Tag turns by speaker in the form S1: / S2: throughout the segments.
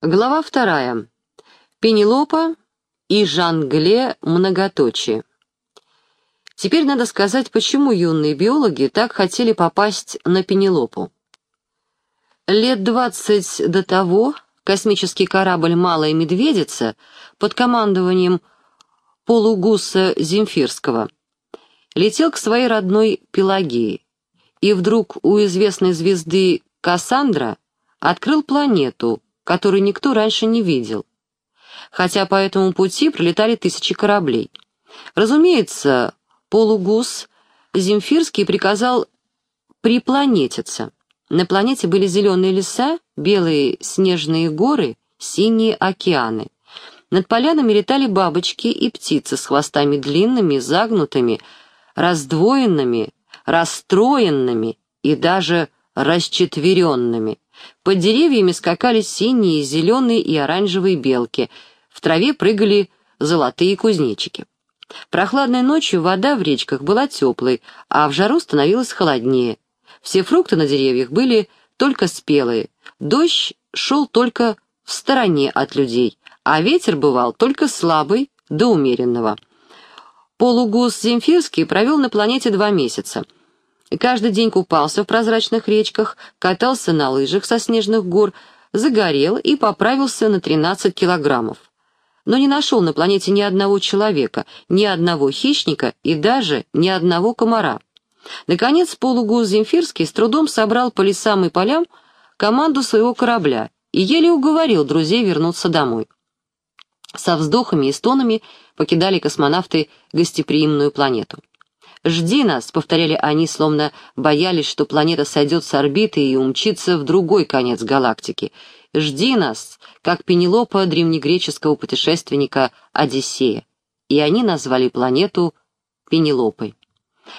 S1: Глава вторая. Пенелопа и Жангле многоточие. Теперь надо сказать, почему юные биологи так хотели попасть на Пенелопу. Лет двадцать до того космический корабль «Малая медведица» под командованием полугуса Земфирского летел к своей родной Пелагеи, и вдруг у известной звезды Кассандра открыл планету, которую никто раньше не видел, хотя по этому пути пролетали тысячи кораблей. Разумеется, полугус Земфирский приказал припланетиться. На планете были зеленые леса, белые снежные горы, синие океаны. Над полянами летали бабочки и птицы с хвостами длинными, загнутыми, раздвоенными, расстроенными и даже расчетверенными. Под деревьями скакали синие, зеленые и оранжевые белки, в траве прыгали золотые кузнечики. Прохладной ночью вода в речках была теплой, а в жару становилось холоднее. Все фрукты на деревьях были только спелые, дождь шел только в стороне от людей, а ветер бывал только слабый до умеренного. Полугус Земфирский провел на планете два месяца — Каждый день купался в прозрачных речках, катался на лыжах со снежных гор, загорел и поправился на 13 килограммов. Но не нашел на планете ни одного человека, ни одного хищника и даже ни одного комара. Наконец, полугуз Земфирский с трудом собрал по лесам и полям команду своего корабля и еле уговорил друзей вернуться домой. Со вздохами и стонами покидали космонавты гостеприимную планету. «Жди нас», — повторяли они, словно боялись, что планета сойдет с орбиты и умчится в другой конец галактики. «Жди нас», как Пенелопа древнегреческого путешественника Одиссея. И они назвали планету Пенелопой.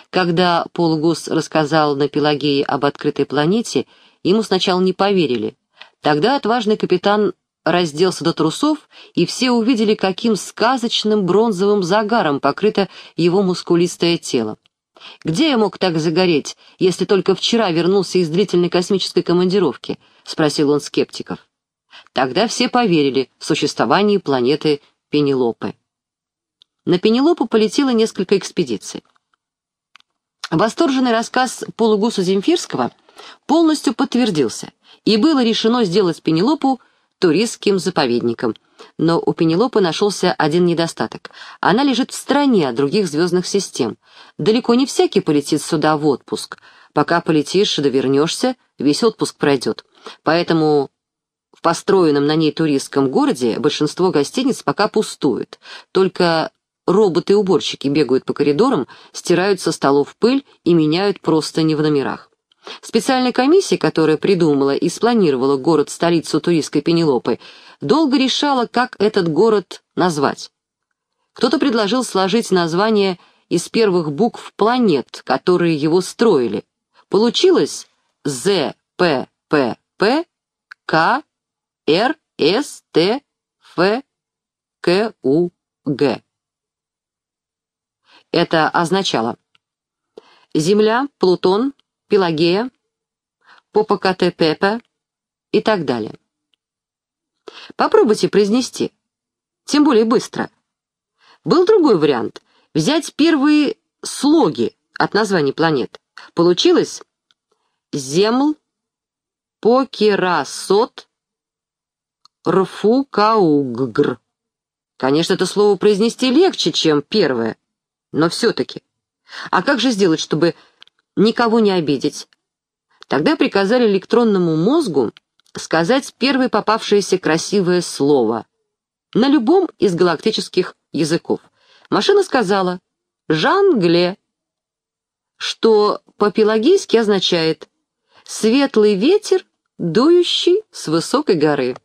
S1: Когда Полугус рассказал на Пелагее об открытой планете, ему сначала не поверили. Тогда отважный капитан разделся до трусов, и все увидели, каким сказочным бронзовым загаром покрыто его мускулистое тело. «Где я мог так загореть, если только вчера вернулся из длительной космической командировки?» — спросил он скептиков. Тогда все поверили в существование планеты Пенелопы. На Пенелопу полетело несколько экспедиций. Восторженный рассказ полугуса Земфирского полностью подтвердился, и было решено сделать Пенелопу туристским заповедником. Но у Пенелопы нашелся один недостаток. Она лежит в стороне от других звездных систем. Далеко не всякий полетит сюда в отпуск. Пока полетишь да вернешься, весь отпуск пройдет. Поэтому в построенном на ней туристском городе большинство гостиниц пока пустует. Только роботы-уборщики бегают по коридорам, стирают со столов пыль и меняют простыни в номерах. Специальная комиссия, которая придумала и спланировала город-столицу туристской Пенелопы, долго решала, как этот город назвать. Кто-то предложил сложить название из первых букв планет, которые его строили. Получилось З, П, П, П, К, Р, С, Т, Ф, К, У, Г. Это означало Земля, Плутон, Пелагея, Попокатепепа и так далее. Попробуйте произнести, тем более быстро. Был другой вариант — взять первые слоги от названий планет. Получилось Земл, Покерасот, Рфукауггр. Конечно, это слово произнести легче, чем первое, но все-таки. А как же сделать, чтобы никого не обидеть. Тогда приказали электронному мозгу сказать первое попавшееся красивое слово на любом из галактических языков. Машина сказала «Жангле», что по-пелагийски означает «светлый ветер, дующий с высокой горы».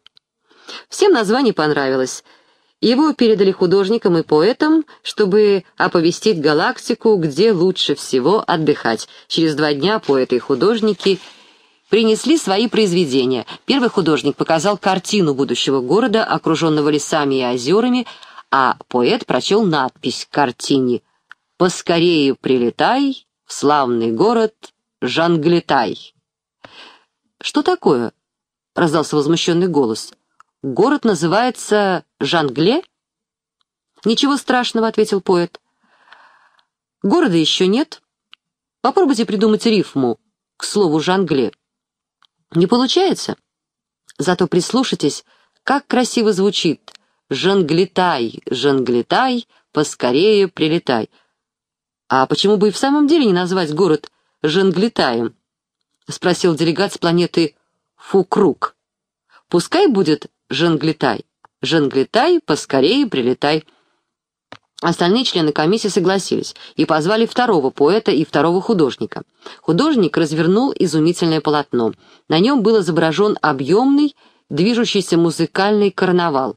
S1: Всем название понравилось — его передали художникам и поэтам, чтобы оповестить галактику, где лучше всего отдыхать. Через два дня поэты и художники принесли свои произведения. Первый художник показал картину будущего города, окруженного лесами и озерами, а поэт прочел надпись к картине «Поскорее прилетай в славный город Жанглетай». «Что такое?» — раздался возмущенный голос. Город называется Жангле?» «Ничего страшного», — ответил поэт. «Города еще нет. Попробуйте придумать рифму к слову «Жангле». Не получается? Зато прислушайтесь, как красиво звучит «Жанглетай, жанглетай, поскорее прилетай». А почему бы и в самом деле не назвать город Жанглетаем? Спросил делегат с планеты Фукрук. Пускай будет Жанглетай. Жанглетай, поскорее прилетай. Остальные члены комиссии согласились и позвали второго поэта и второго художника. Художник развернул изумительное полотно. На нем был изображен объемный, движущийся музыкальный карнавал.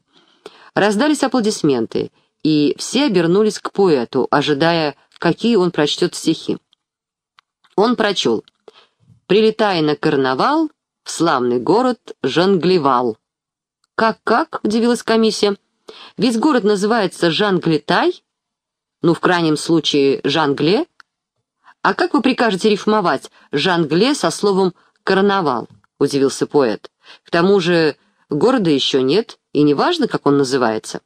S1: Раздались аплодисменты, и все обернулись к поэту, ожидая, какие он прочтет стихи. Он прочел «Прилетая на карнавал, в славный город Жанглевал». «Как-как?» — удивилась комиссия. Весь город называется Жанглетай, ну, в крайнем случае, Жангле. А как вы прикажете рифмовать Жангле со словом «карнавал»? — удивился поэт. К тому же города еще нет, и неважно, как он называется.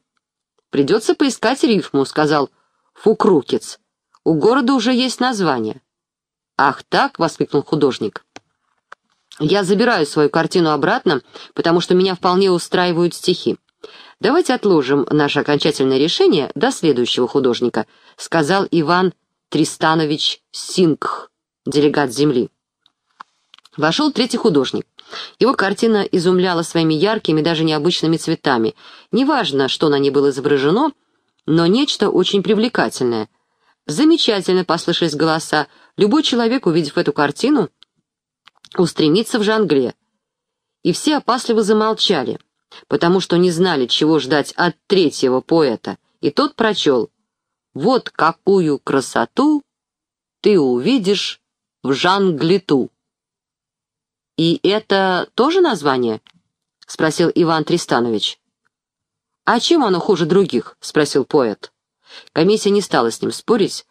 S1: Придется поискать рифму, — сказал Фукрукец. У города уже есть название. «Ах так!» — воскликнул художник. «Я забираю свою картину обратно, потому что меня вполне устраивают стихи. «Давайте отложим наше окончательное решение до следующего художника», сказал Иван Тристанович Сингх, делегат Земли. Вошел третий художник. Его картина изумляла своими яркими, даже необычными цветами. Неважно, что на ней было изображено, но нечто очень привлекательное. Замечательно послышались голоса. Любой человек, увидев эту картину, устремится в Жангле. И все опасливо замолчали потому что не знали, чего ждать от третьего поэта, и тот прочел «Вот какую красоту ты увидишь в Жанглиту». «И это тоже название?» — спросил Иван Тристанович. «А чем оно хуже других?» — спросил поэт. Комиссия не стала с ним спорить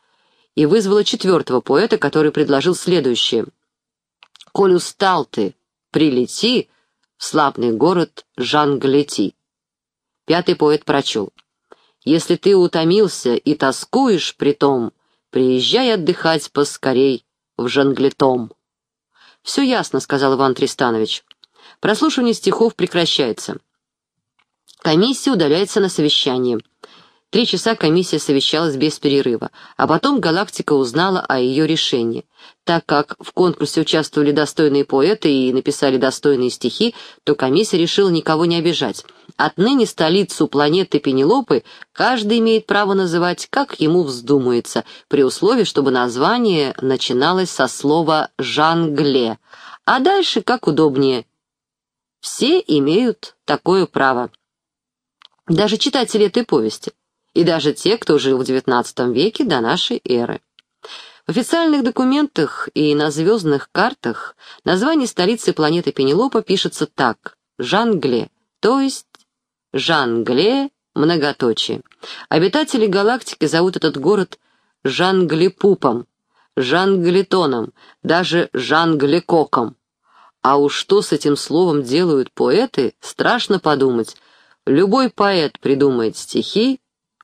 S1: и вызвала четвертого поэта, который предложил следующее. «Коль устал ты, прилети, славный город Жанглети. Пятый поэт прочел. «Если ты утомился и тоскуешь при том, приезжай отдыхать поскорей в Жанглетом». «Все ясно», — сказал Иван Тристанович. Прослушивание стихов прекращается. Комиссия удаляется на совещание. Три часа комиссия совещалась без перерыва, а потом галактика узнала о ее решении. Так как в конкурсе участвовали достойные поэты и написали достойные стихи, то комиссия решила никого не обижать. Отныне столицу планеты Пенелопы каждый имеет право называть, как ему вздумается, при условии, чтобы название начиналось со слова «Жангле», а дальше как удобнее. Все имеют такое право. Даже читатели этой повести и даже те, кто жил в XIX веке до нашей эры. В официальных документах и на звездных картах название столицы планеты Пенелопа пишется так – Жангле, то есть Жангле многоточие. Обитатели галактики зовут этот город Жанглепупом, Жанглетоном, даже Жанглекоком. А уж что с этим словом делают поэты, страшно подумать. Любой поэт придумает стихи,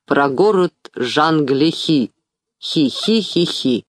S1: про город Жанглихи. Хи-хи-хи-хи.